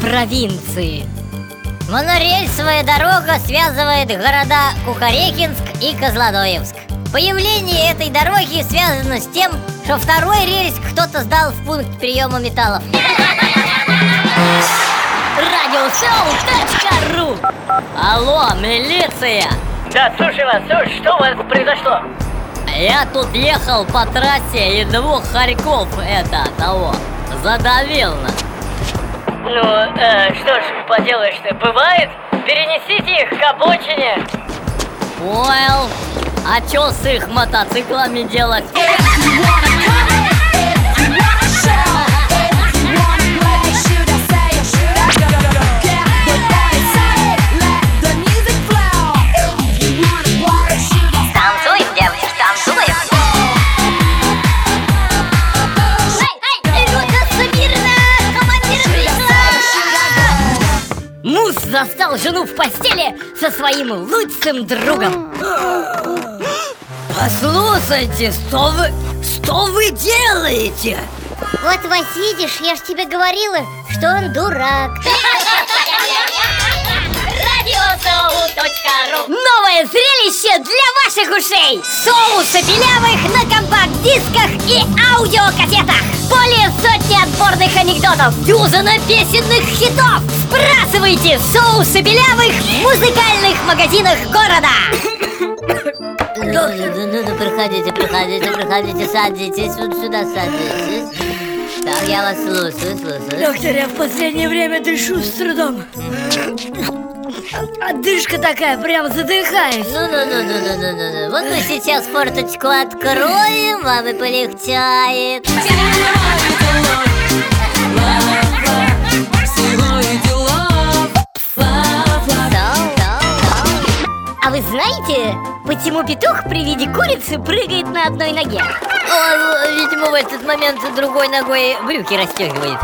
провинции. Монорельсовая дорога связывает города Кукарекинск и Козлодоевск. Появление этой дороги связано с тем, что второй рельс кто-то сдал в пункт приема металлов. Радиосоу.ру Алло, милиция! Да, слушай вас, слушай, что у вас произошло? Я тут ехал по трассе и двух хорьков это, того, задавил на. Ну, э, что ж поделаешь-то, бывает? Перенесите их к обочине. Понял. А чё с их мотоциклами делать? Застал жену в постели со своим лучшим другом. Послушайте, что вы, что вы делаете? Вот, Вась, видишь, я ж тебе говорила, что он дурак. Новое зрелище для ваших ушей! Соусы белявых на компакт-дисках и аудиокассетах! Более сотни отборных анекдотов, дюзана песенных хитов! Сбрасывайте соусы белявых в музыкальных магазинах города! Ну, ну, ну, ну, проходите, проходите, проходите, садитесь, вот сюда садитесь. Так, я вас слушаю, слушаю. Доктор, я в последнее время дышу с трудом. Отдышка такая, прям задыхаюсь. Ну-ну-ну-ну-ну-ну-ну. Вот мы сейчас форточку откроем, вам и полегчает. А вы знаете, почему петух при виде курицы прыгает на одной ноге? Он, видимо, в этот момент другой ногой брюки расстегивает.